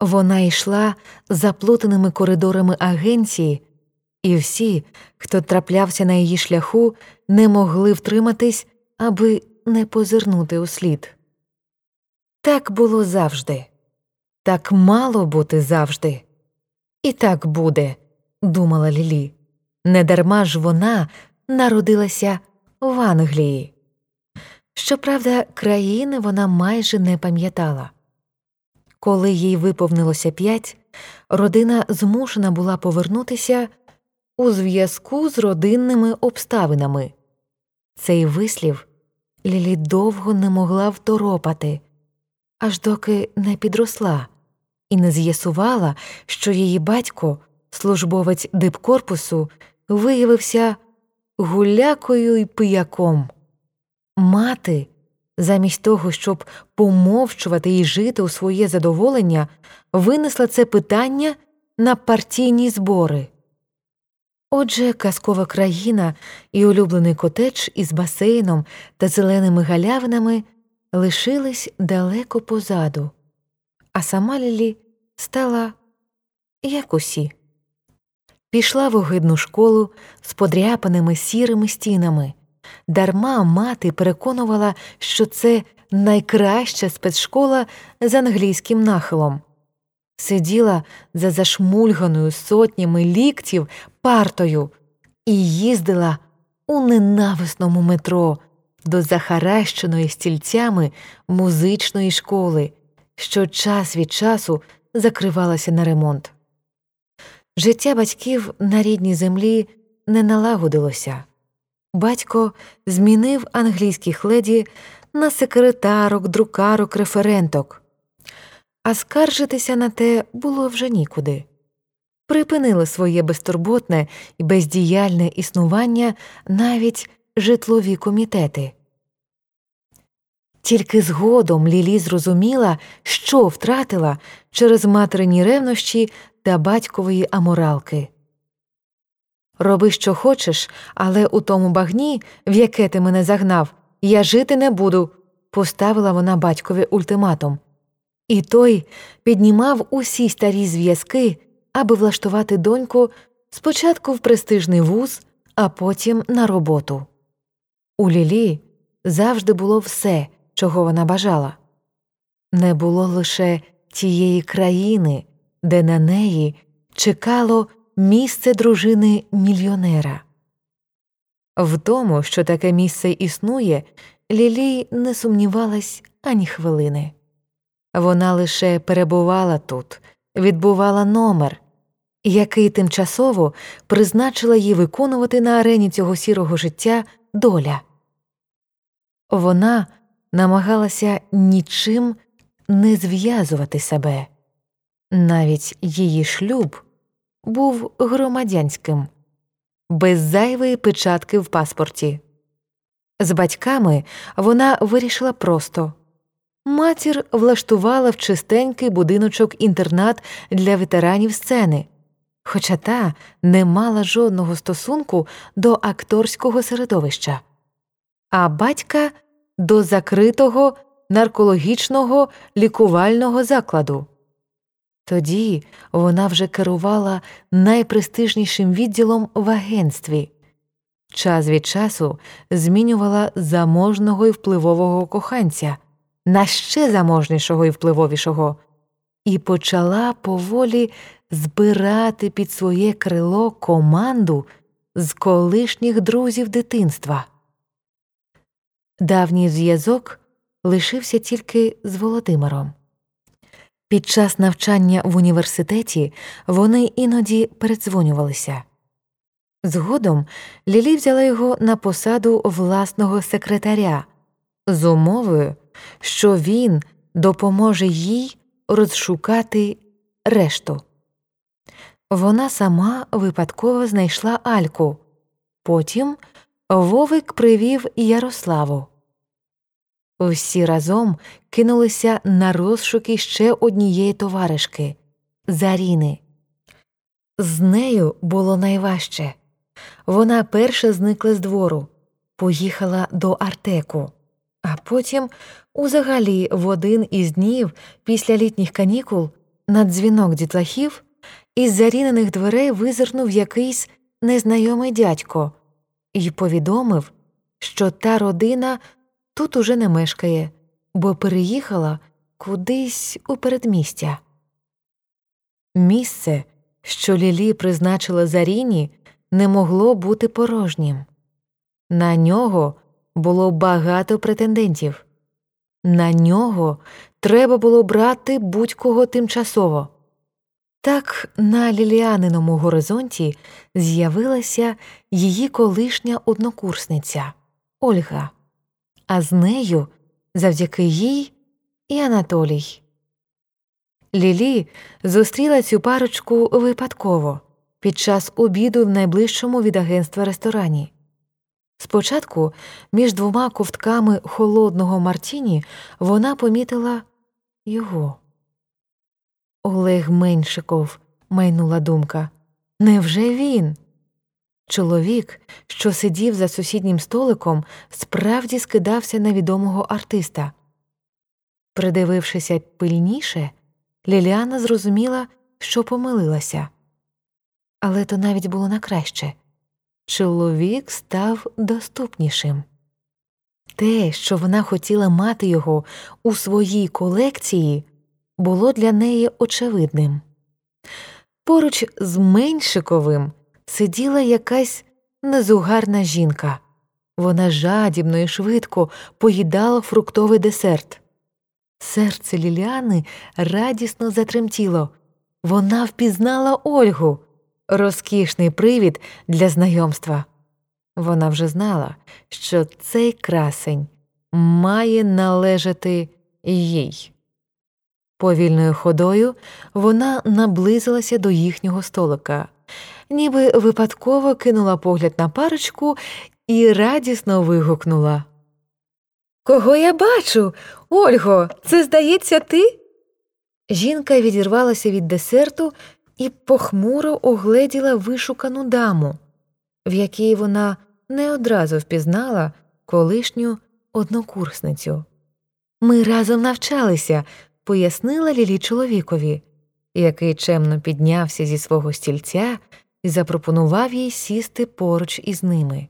Вона йшла заплутаними коридорами агенції, і всі, хто траплявся на її шляху, не могли втриматись, аби не позирнути у слід. Так було завжди, так мало бути завжди. І так буде, думала Лілі. Недарма ж вона народилася в Англії. Щоправда, країни вона майже не пам'ятала. Коли їй виповнилося п'ять, родина змушена була повернутися у зв'язку з родинними обставинами. Цей вислів Лілі довго не могла второпати, аж доки не підросла і не з'ясувала, що її батько, службовець дипкорпусу, виявився гулякою й пияком. Мати, замість того, щоб помовчувати і жити у своє задоволення, винесла це питання на партійні збори. Отже, казкова країна і улюблений котедж із басейном та зеленими галявинами лишились далеко позаду, а сама Лілі стала як усі. Пішла в огидну школу з подряпаними сірими стінами. Дарма мати переконувала, що це найкраща спецшкола з англійським нахилом. Сиділа за зашмульганою сотнями ліктів партою і їздила у ненависному метро до захаращеної стільцями музичної школи, що час від часу закривалася на ремонт. Життя батьків на рідній землі не налагодилося. Батько змінив англійських леді на секретарок, друкарок, референток, а скаржитися на те було вже нікуди. Припинили своє безтурботне і бездіяльне існування навіть житлові комітети. Тільки згодом Лілі зрозуміла, що втратила через материні ревнощі та батькової аморалки. Роби, що хочеш, але у тому багні, в яке ти мене загнав, я жити не буду, поставила вона батькові ультиматум. І той піднімав усі старі зв'язки, аби влаштувати доньку спочатку в престижний вуз, а потім на роботу. У Лілі завжди було все, чого вона бажала. Не було лише тієї країни, де на неї чекало місце дружини мільйонера. В тому, що таке місце існує, Лілі не сумнівалась ані хвилини. Вона лише перебувала тут, відбувала номер, який тимчасово призначила їй виконувати на арені цього сірого життя доля. Вона намагалася нічим не зв'язувати себе, навіть її шлюб був громадянським, без зайвої печатки в паспорті. З батьками вона вирішила просто матір влаштувала в чистенький будиночок інтернат для ветеранів сцени, хоча та не мала жодного стосунку до акторського середовища, а батька до закритого наркологічного лікувального закладу. Тоді вона вже керувала найпрестижнішим відділом в агентстві, час від часу змінювала заможного і впливового коханця на ще заможнішого і впливовішого, і почала поволі збирати під своє крило команду з колишніх друзів дитинства. Давній зв'язок лишився тільки з Володимиром. Під час навчання в університеті вони іноді передзвонювалися. Згодом Лілі взяла його на посаду власного секретаря з умовою, що він допоможе їй розшукати решту. Вона сама випадково знайшла Альку, потім Вовик привів Ярославу. Всі разом кинулися на розшуки ще однієї товаришки Заріни. З нею було найважче. Вона перша зникла з двору, поїхала до Артеку, а потім, узагалі, в один із днів після літніх канікул на дзвінок дітлахів із зарінених дверей визирнув якийсь незнайомий дядько і повідомив, що та родина тут уже не мешкає, бо переїхала кудись у передмістя. Місце, що Лілі призначила Заріні, не могло бути порожнім. На нього було багато претендентів. На нього треба було брати будь-кого тимчасово. Так на ліліаниному горизонті з'явилася її колишня однокурсниця Ольга, а з нею, завдяки їй, і Анатолій. Лілі зустріла цю парочку випадково під час обіду в найближчому від агентства ресторані. Спочатку між двома ковтками холодного Мартіні вона помітила його. Олег Меншиков, майнула думка. Невже він? Чоловік, що сидів за сусіднім столиком, справді скидався на відомого артиста. Придивившися пильніше, Ліліана зрозуміла, що помилилася. Але то навіть було на краще чоловік став доступнішим. Те, що вона хотіла мати його у своїй колекції, було для неї очевидним. Поруч з Меншиковим сиділа якась незугарна жінка. Вона жадібно і швидко поїдала фруктовий десерт. Серце Ліліани радісно затремтіло. Вона впізнала Ольгу розкішний привід для знайомства. Вона вже знала, що цей красень має належати їй. Повільною ходою вона наблизилася до їхнього столика, ніби випадково кинула погляд на парочку і радісно вигукнула Кого я бачу? Ольго, це здається, ти? Жінка відірвалася від десерту і похмуро огледіла вишукану даму, в якій вона не одразу впізнала колишню однокурсницю. Ми разом навчалися, пояснила Лілі чоловікові, який чемно піднявся зі свого стільця і запропонував їй сісти поруч із ними.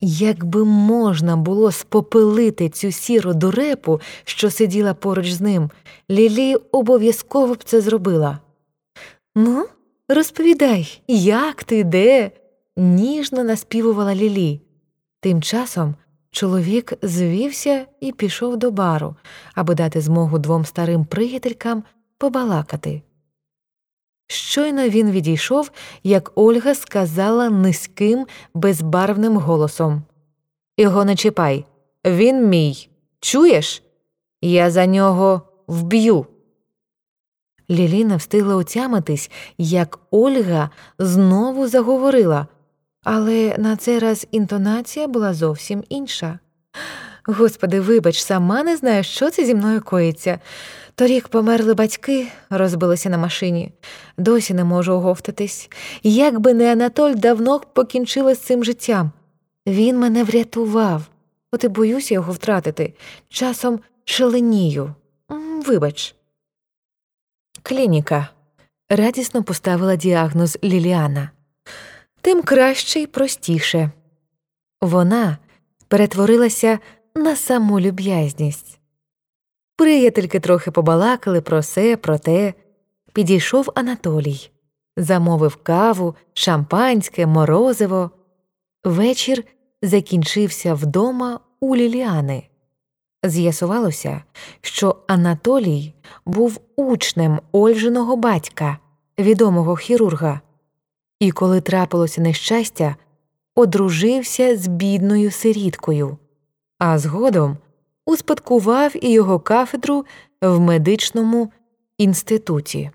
Якби можна було спопилити цю сіру дурепу, що сиділа поруч з ним, Лілі обов'язково б це зробила. Ну, розповідай, як ти де? ніжно наспівувала Лілі. Тим часом чоловік звівся і пішов до бару, аби дати змогу двом старим приятелькам побалакати. Щойно він відійшов, як Ольга сказала низьким, безбарвним голосом Його не чіпай, він мій. Чуєш? Я за нього вб'ю. Ліліна встигла отямитись, як Ольга знову заговорила, але на цей раз інтонація була зовсім інша. Господи, вибач, сама не знаю, що це зі мною коїться. Торік померли батьки, розбилися на машині, досі не можу оговтатись. Як би не Анатоль давно покінчила з цим життям. Він мене врятував, от і боюся його втратити. Часом шаленію. Вибач. Клініка. Радісно поставила діагноз Ліліана. Тим краще й простіше. Вона перетворилася на саму люб'язність. Приятельки трохи побалакали про се, про те. Підійшов Анатолій, замовив каву, шампанське, морозиво. Вечір закінчився вдома у Ліліани. З'ясувалося, що Анатолій був учнем Ольжиного батька, відомого хірурга, і коли трапилося нещастя, одружився з бідною сиріткою, а згодом успадкував і його кафедру в медичному інституті.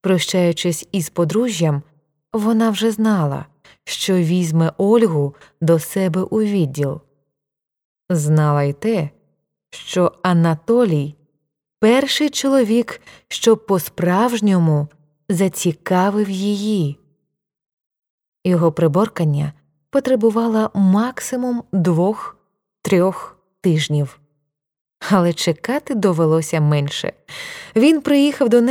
Прощаючись із подружжям, вона вже знала, що візьме Ольгу до себе у відділ. Знала й те, що Анатолій перший чоловік, що по справжньому зацікавив її. Його приборкання потребувало максимум двох трьох тижнів. Але чекати довелося менше. Він приїхав до неї.